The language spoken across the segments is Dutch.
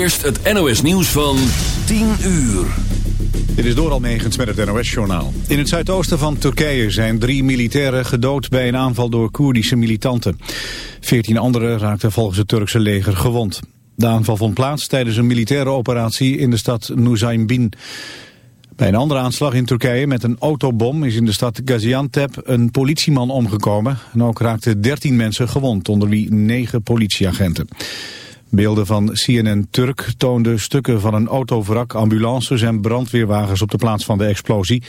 Eerst het NOS nieuws van 10 uur. Dit is door Almegens met het NOS-journaal. In het zuidoosten van Turkije zijn drie militairen gedood bij een aanval door Koerdische militanten. Veertien anderen raakten volgens het Turkse leger gewond. De aanval vond plaats tijdens een militaire operatie in de stad Nusaybin. Bij een andere aanslag in Turkije met een autobom is in de stad Gaziantep een politieman omgekomen. En ook raakten 13 mensen gewond, onder wie 9 politieagenten. Beelden van CNN Turk toonden stukken van een autovrak, ambulances en brandweerwagens op de plaats van de explosie,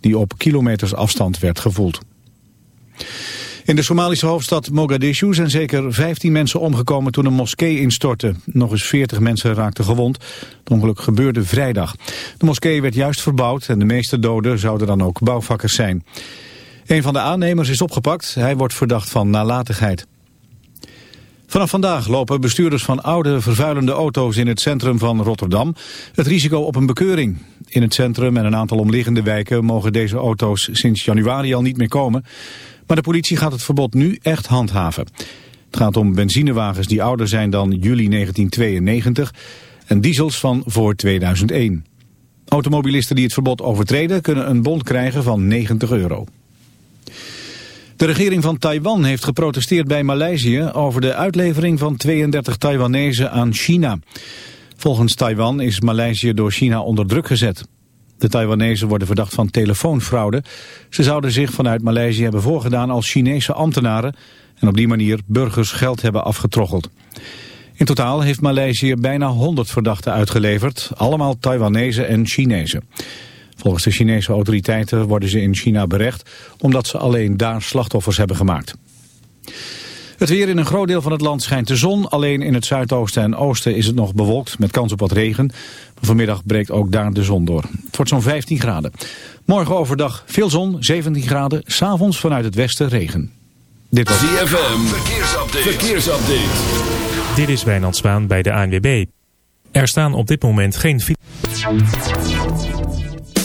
die op kilometers afstand werd gevoeld. In de Somalische hoofdstad Mogadishu zijn zeker 15 mensen omgekomen toen een moskee instortte. Nog eens 40 mensen raakten gewond. Het ongeluk gebeurde vrijdag. De moskee werd juist verbouwd en de meeste doden zouden dan ook bouwvakkers zijn. Een van de aannemers is opgepakt. Hij wordt verdacht van nalatigheid. Vanaf vandaag lopen bestuurders van oude vervuilende auto's in het centrum van Rotterdam het risico op een bekeuring. In het centrum en een aantal omliggende wijken mogen deze auto's sinds januari al niet meer komen. Maar de politie gaat het verbod nu echt handhaven. Het gaat om benzinewagens die ouder zijn dan juli 1992 en diesels van voor 2001. Automobilisten die het verbod overtreden kunnen een bond krijgen van 90 euro. De regering van Taiwan heeft geprotesteerd bij Maleisië over de uitlevering van 32 Taiwanese aan China. Volgens Taiwan is Maleisië door China onder druk gezet. De Taiwanese worden verdacht van telefoonfraude. Ze zouden zich vanuit Maleisië hebben voorgedaan als Chinese ambtenaren... en op die manier burgers geld hebben afgetroggeld. In totaal heeft Maleisië bijna 100 verdachten uitgeleverd, allemaal Taiwanese en Chinezen. Volgens de Chinese autoriteiten worden ze in China berecht omdat ze alleen daar slachtoffers hebben gemaakt. Het weer in een groot deel van het land schijnt de zon. Alleen in het zuidoosten en oosten is het nog bewolkt met kans op wat regen. vanmiddag breekt ook daar de zon door. Het wordt zo'n 15 graden. Morgen overdag veel zon, 17 graden. S'avonds vanuit het westen regen. Dit was DFM. Verkeersupdate. Verkeersupdate. Dit is Wijnand Spaan bij de ANWB. Er staan op dit moment geen...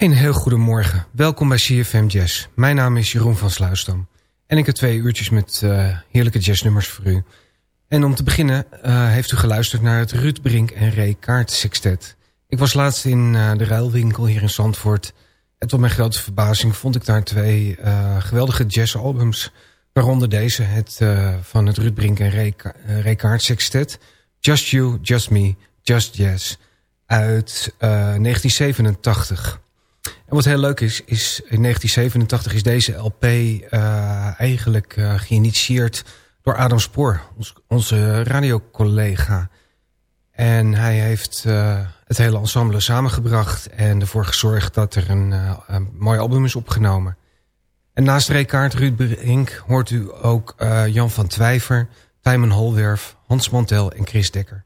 Een heel goedemorgen. Welkom bij CFM Jazz. Mijn naam is Jeroen van Sluisdam. En ik heb twee uurtjes met uh, heerlijke jazznummers voor u. En om te beginnen uh, heeft u geluisterd naar het Ruud Brink en Ray Kaart Sextet. Ik was laatst in uh, de ruilwinkel hier in Zandvoort. En tot mijn grote verbazing vond ik daar twee geweldige jazzalbums. Waaronder deze, het van het Ruud Brink en Ray, Ray Kaart Sextet. Just You, Just Me, Just Jazz. Uit 1987. En wat heel leuk is, is in 1987 is deze LP uh, eigenlijk uh, geïnitieerd door Adam Spoor, onze radiocollega. En hij heeft uh, het hele ensemble samengebracht en ervoor gezorgd dat er een, een mooi album is opgenomen. En naast Rekaart Ruud Brink hoort u ook Jan van Twijver, Tijmen Holwerf, Hans Mantel en Chris Dekker.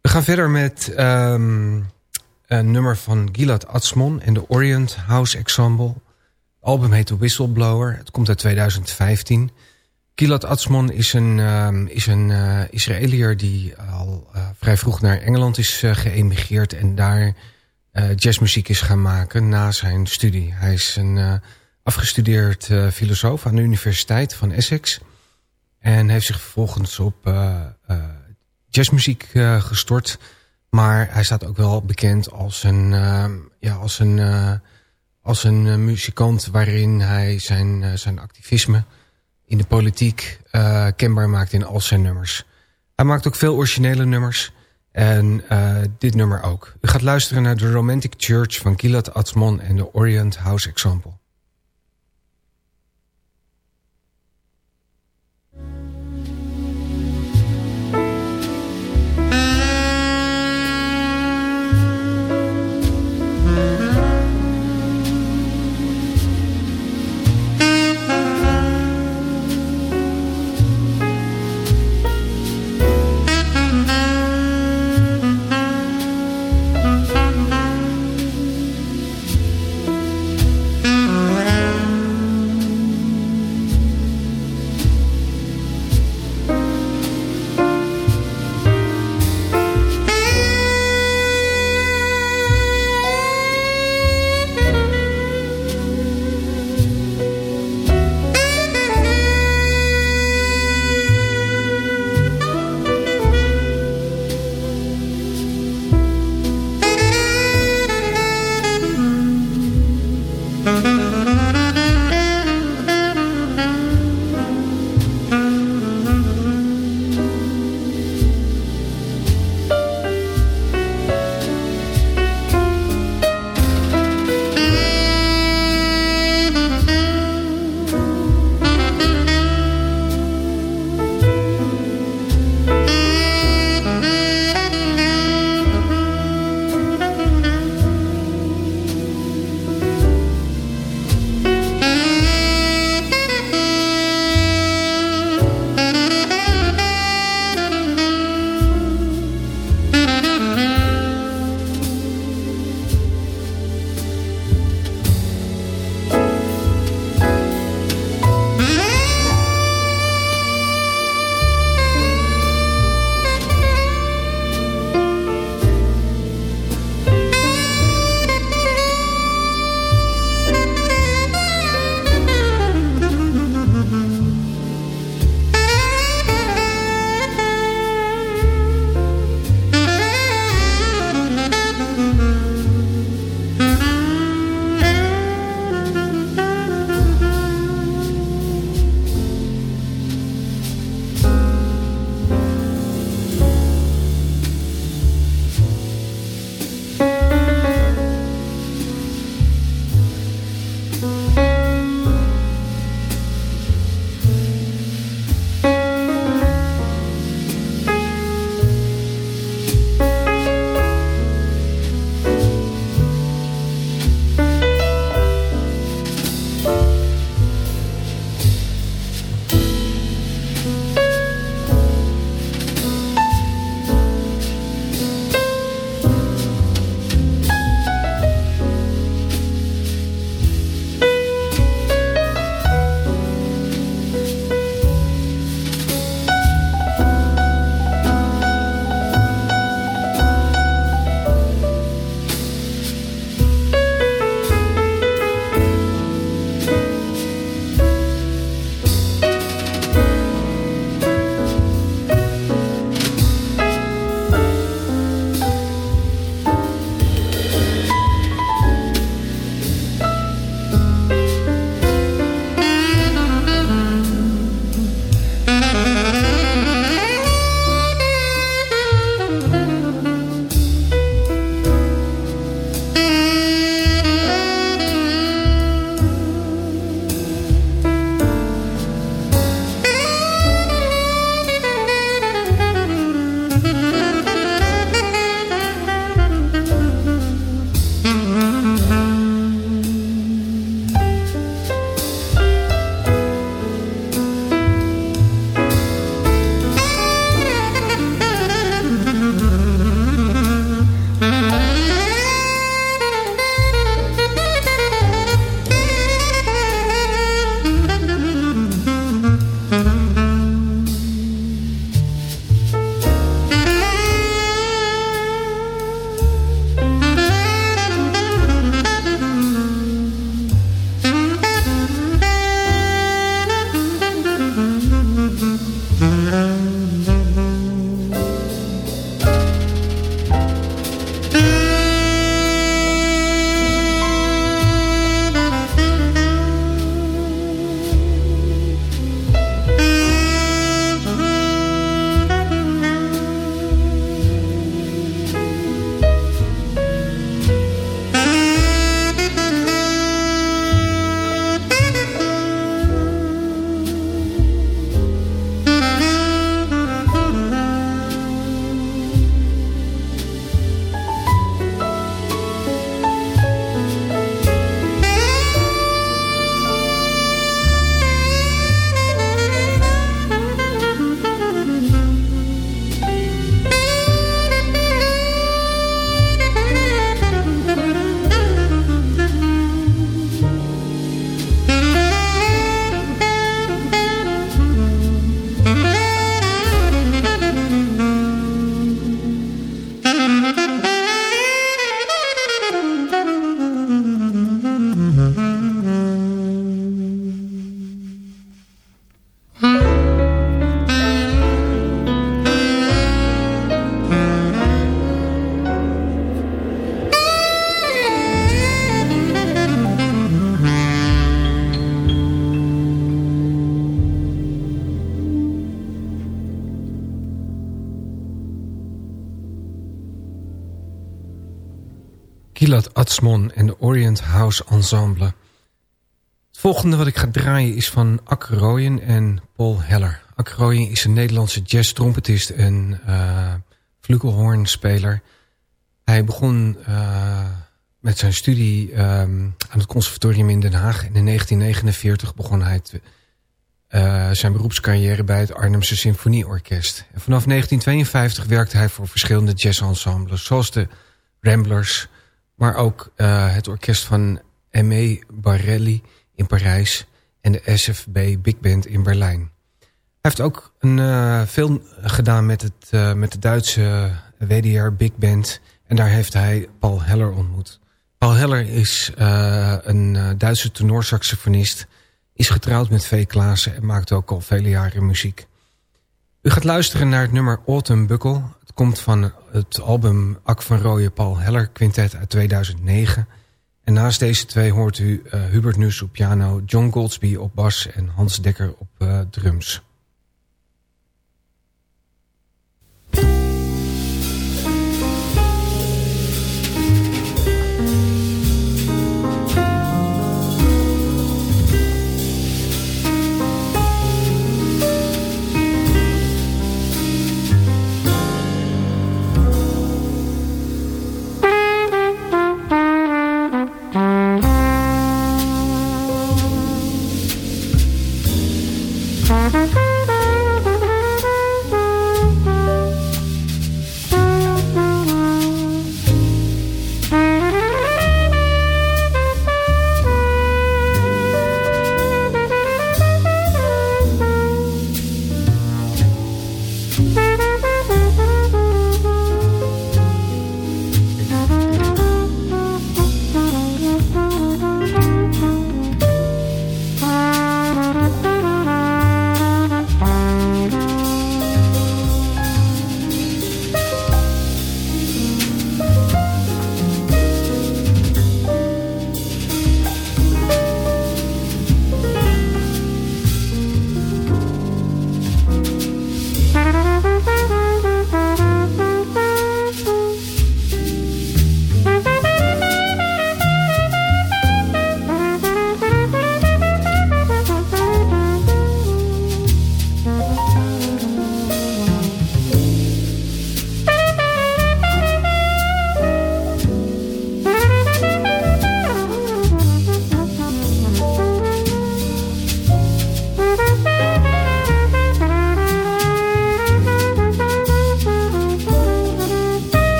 We gaan verder met... Um, een nummer van Gilad Atzmon en de Orient House Ensemble. Het album heet The Whistleblower. Het komt uit 2015. Gilad Atzmon is een, um, is een uh, Israëliër die al uh, vrij vroeg naar Engeland is geëmigreerd... en daar jazzmuziek is gaan maken na zijn studie. Hij is een afgestudeerd filosoof aan de Universiteit van Essex... en heeft zich vervolgens op jazzmuziek gestort... Maar hij staat ook wel bekend als een, uh, ja, als een, uh, als een uh, muzikant waarin hij zijn, zijn activisme in de politiek kenbaar maakt in al zijn nummers. Hij maakt ook veel originele nummers en dit nummer ook. U gaat luisteren naar The Romantic Church van Gilad Atzmon en de Orient House Example. Gilad Atzmon en de Orient House Ensemble. Het volgende wat ik ga draaien is van Ak Royen en Paul Heller. Ak Royen is een Nederlandse jazz-trompetist en uh. Hij begon uh, met zijn studie um, aan het conservatorium in Den Haag. En in 1949 begon hij zijn beroepscarrière bij het Arnhemse Symfonieorkest. En vanaf 1952 werkte hij voor verschillende jazzensembles... zoals de Ramblers, maar ook uh, het orkest van M.E. Barelli in Parijs... en de SFB Big Band in Berlijn. Hij heeft ook een uh, film gedaan met, het, uh, met de Duitse WDR Big Band... en daar heeft hij Paul Heller ontmoet. Paul Heller is een Duitse tenorsaxofonist... is getrouwd met V. Klaassen en maakt ook al vele jaren muziek. U gaat luisteren naar het nummer Autumn Buckle. Komt van het album Ak van Rooyen Paul Heller Quintet uit 2009... En naast deze twee hoort u uh, Hubert Nuss op piano, John Goldsby op bas en Hans Dekker op uh, drums.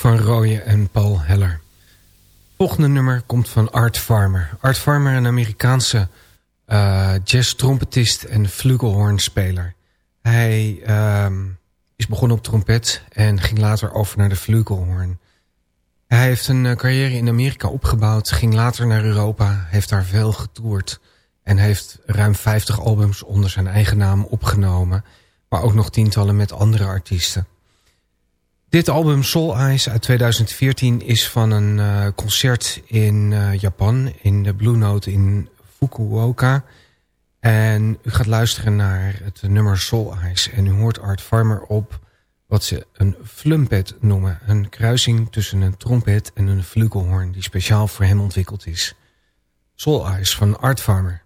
Van Rooyen en Paul Heller. Volgende nummer komt van Art Farmer. Art Farmer, een Amerikaanse uh, jazz-trompetist en flugelhornspeler. Hij uh, is begonnen op trompet en ging later over naar de flugelhorn. Hij heeft een uh, carrière in Amerika opgebouwd, ging later naar Europa, heeft daar veel getoerd... en heeft ruim 50 albums onder zijn eigen naam opgenomen... maar ook nog tientallen met andere artiesten. Dit album Soul Eyes uit 2014 is van een uh, concert in uh, Japan, in de Blue Note in Fukuoka. En u gaat luisteren naar het nummer Soul Eyes. En u hoort Art Farmer op wat ze een flumpet noemen. Een kruising tussen een trompet en een flugelhorn die speciaal voor hem ontwikkeld is. Soul Eyes van Art Farmer.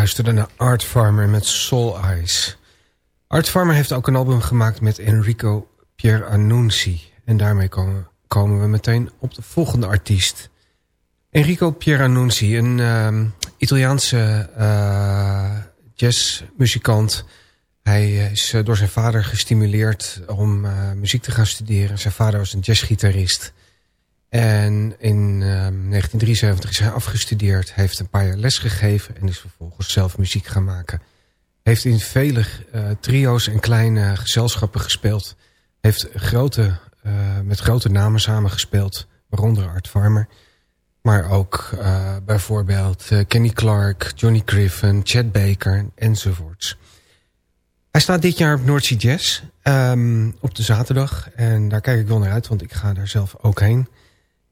Luisterde naar Art Farmer met Soul Eyes. Art Farmer heeft ook een album gemaakt met Enrico Pieranunzi. En daarmee komen, we meteen op de volgende artiest. Enrico Pieranunzi, een uh, Italiaanse uh, jazzmuzikant. Hij is eh, door zijn vader gestimuleerd om muziek te gaan studeren. Zijn vader was een jazzgitarist. En in uh, 1973 is hij afgestudeerd, heeft een paar jaar les gegeven... en is vervolgens zelf muziek gaan maken. Heeft in vele uh, trio's en kleine gezelschappen gespeeld. Heeft grote, uh, met grote namen samengespeeld, waaronder Art Farmer. Maar ook uh, bijvoorbeeld Kenny Clark, Johnny Griffin, Chad Baker enzovoorts. Hij staat dit jaar op Sea Jazz um, op de zaterdag. En daar kijk ik wel naar uit, want ik ga daar zelf ook heen...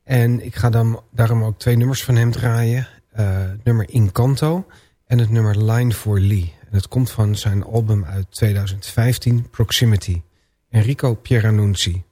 En ik ga dan daarom ook twee nummers van hem draaien. Uh, het nummer Incanto en het nummer Line for Lee. En het komt van zijn album uit 2015, Proximity. Enrico Pieranunzi.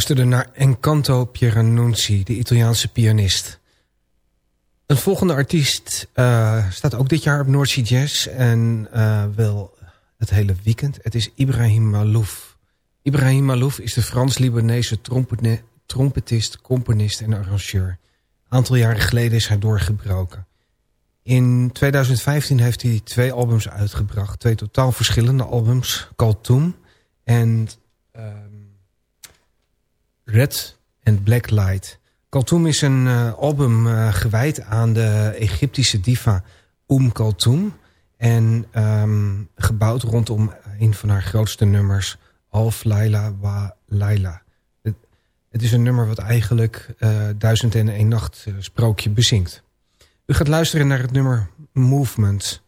Luisterde naar Encanto Pieranunzi, de Italiaanse pianist. Een volgende artiest uh, staat ook dit jaar op Noordzee Jazz... en uh, wel het hele weekend. Het is Ibrahim Malouf. Ibrahim Malouf is de Frans-Libanese trompetist, componist en arrangeur. Een aantal jaren geleden is hij doorgebroken. In 2015 heeft hij twee albums uitgebracht. Twee totaal verschillende albums. Kaltoum en um, Red and Black Light. Kaltoum is een uh, album uh, gewijd aan de Egyptische diva Oum Kaltoum. En um, gebouwd rondom een van haar grootste nummers... Alf Laila Wa Laila. Het, is een nummer wat eigenlijk uh, Duizend en een Nacht sprookje bezingt. U gaat luisteren naar het nummer Movement.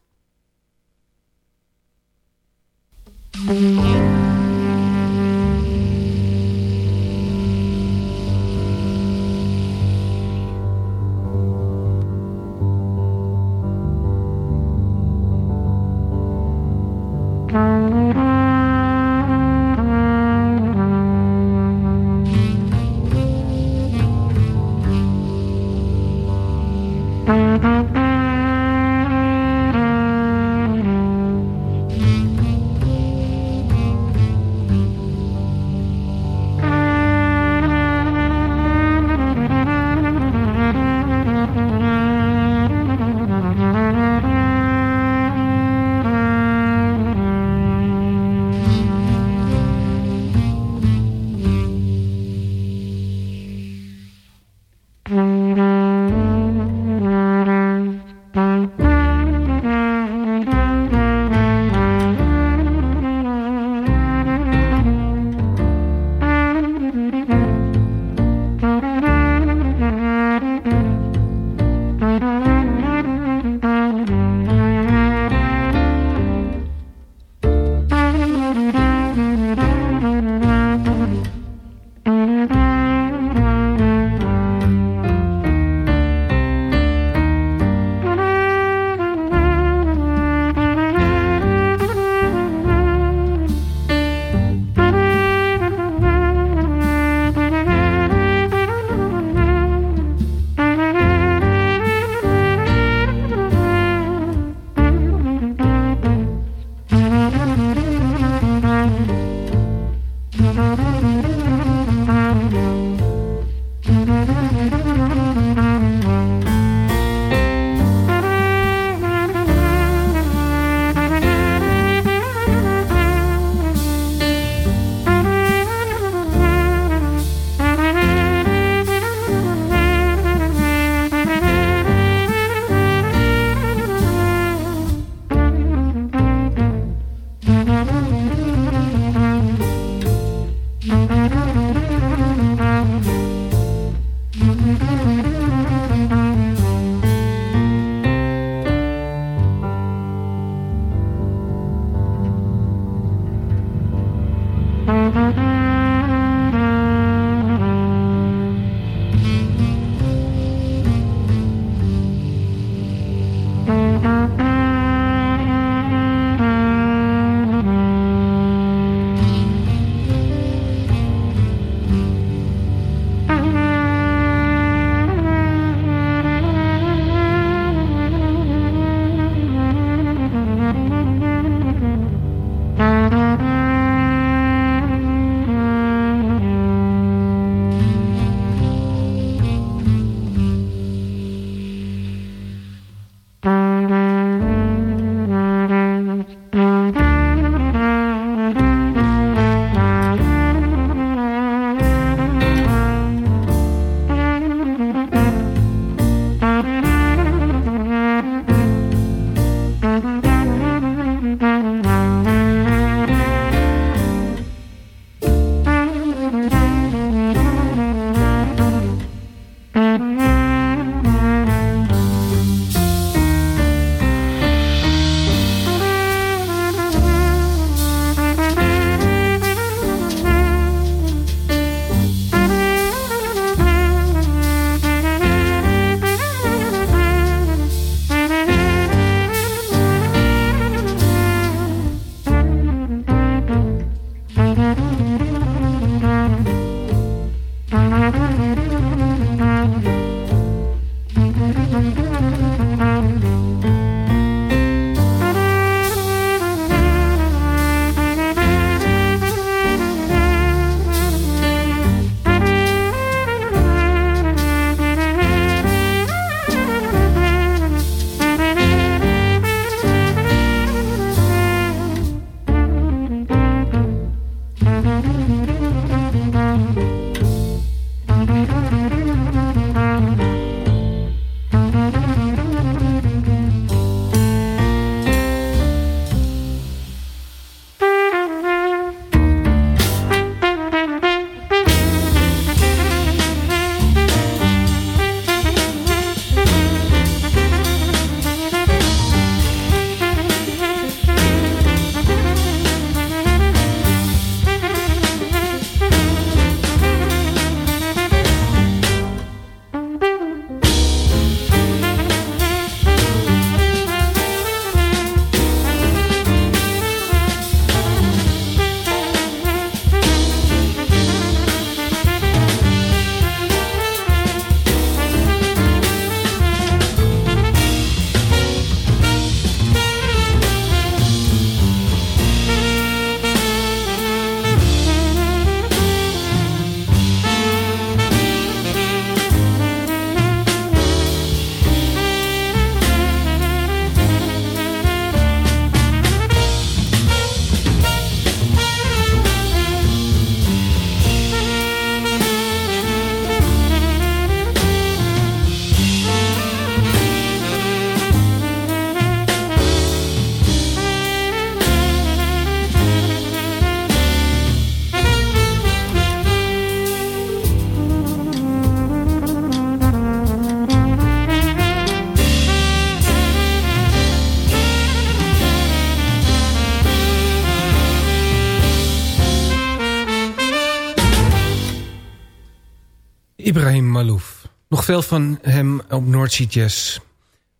Van hem op Noordsea Jazz.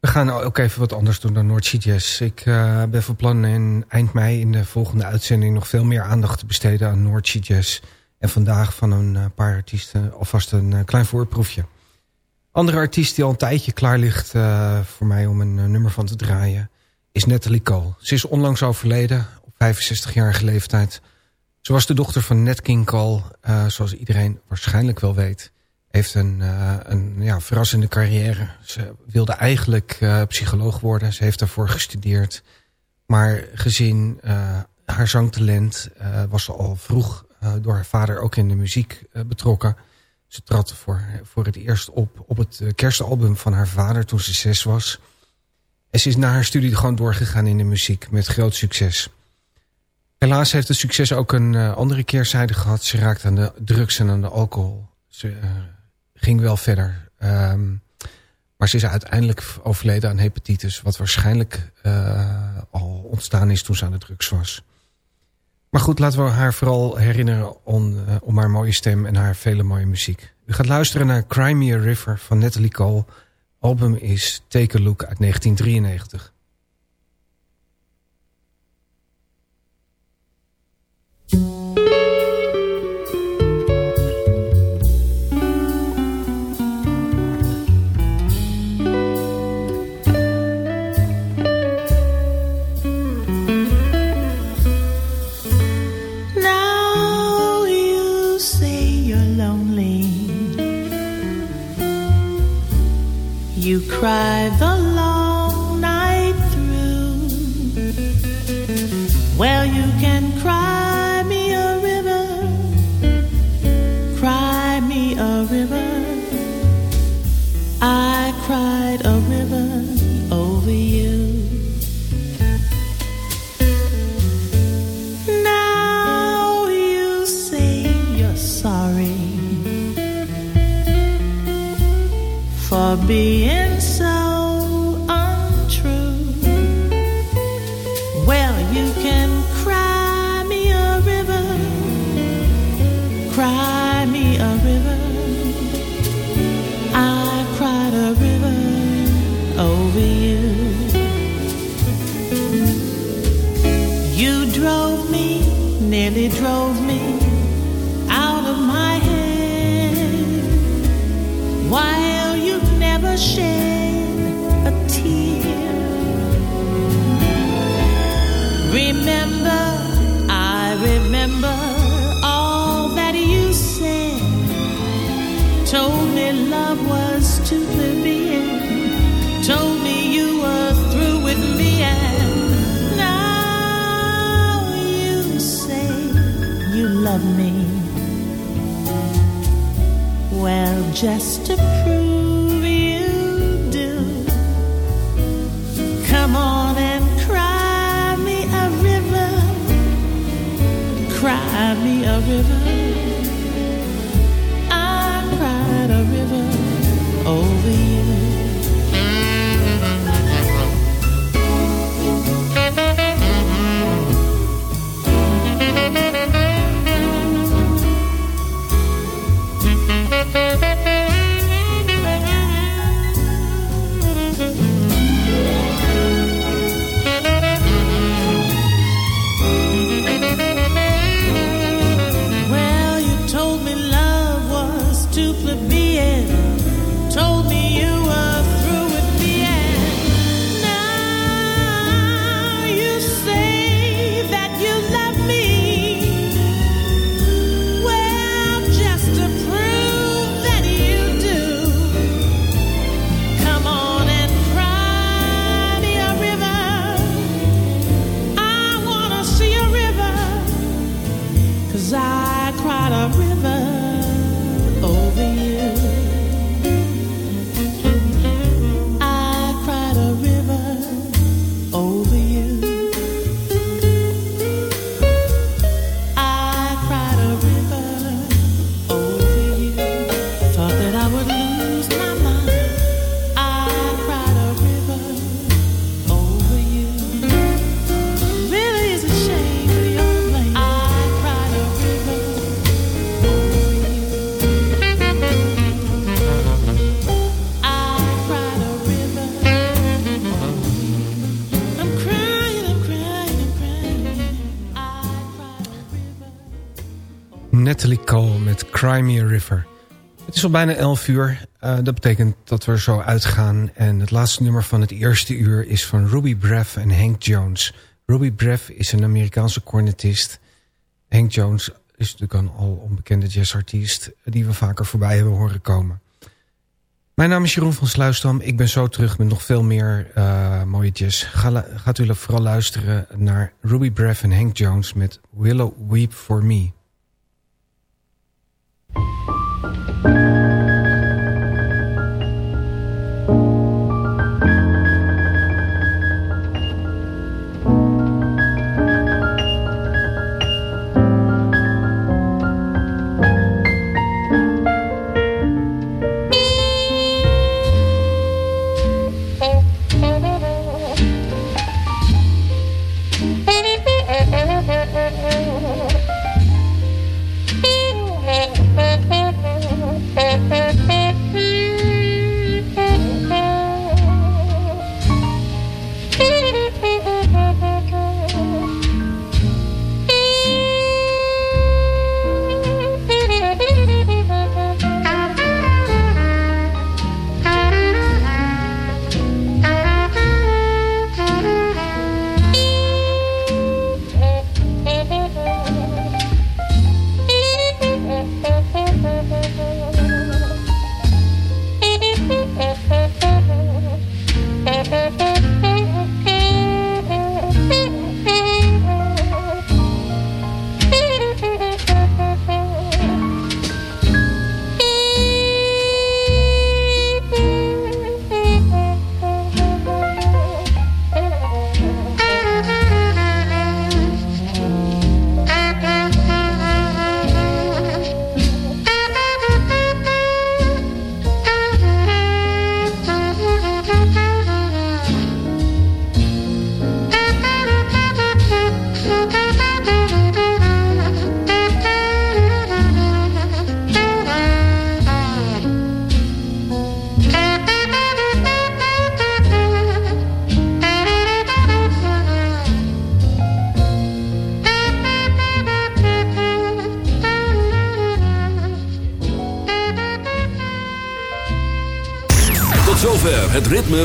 We gaan ook even wat anders doen dan Noordsea Jazz. Ik uh, ben van plan in eind mei in de volgende uitzending... nog veel meer aandacht te besteden aan Noordsea Jazz. En vandaag van een uh, paar artiesten alvast een uh, klein voorproefje. Andere artiest die al een tijdje klaar ligt voor mij om een nummer van te draaien... is Natalie Cole. Ze is onlangs overleden op 65-jarige leeftijd. Ze was de dochter van Nat King Cole, zoals iedereen waarschijnlijk wel weet heeft een, uh, een ja, verrassende carrière. Ze wilde eigenlijk uh, psycholoog worden. Ze heeft daarvoor gestudeerd. Maar gezien uh, haar zangtalent was ze al vroeg door haar vader ook in de muziek betrokken. Ze trad voor, voor het eerst op op het kerstalbum van haar vader toen ze zes was. En ze is na haar studie gewoon doorgegaan in de muziek met groot succes. Helaas heeft het succes ook een andere keerzijde gehad. Ze raakte aan de drugs en aan de alcohol. Ze ging wel verder. Um, maar ze is uiteindelijk overleden aan hepatitis. Wat waarschijnlijk uh, al ontstaan is toen ze aan de drugs was. Maar goed, laten we haar vooral herinneren om, om haar mooie stem en haar vele mooie muziek. U gaat luisteren naar Crimea River van Natalie Cole. album is Take a Look uit 1993. Cry the met Cry Me a River. Het is al bijna 11 uur. Uh, dat betekent dat we zo uitgaan. En het laatste nummer van het eerste uur is van Ruby Breff en Hank Jones. Ruby Breff is een Amerikaanse cornetist. Hank Jones is natuurlijk een al onbekende jazzartiest... die we vaker voorbij hebben horen komen. Mijn naam is Jeroen van Sluisdam. Ik ben zo terug met nog veel meer uh, mooie jazz. Ga, gaat u vooral luisteren naar Ruby Breff en Hank Jones... met Willow Weep For Me. Bye.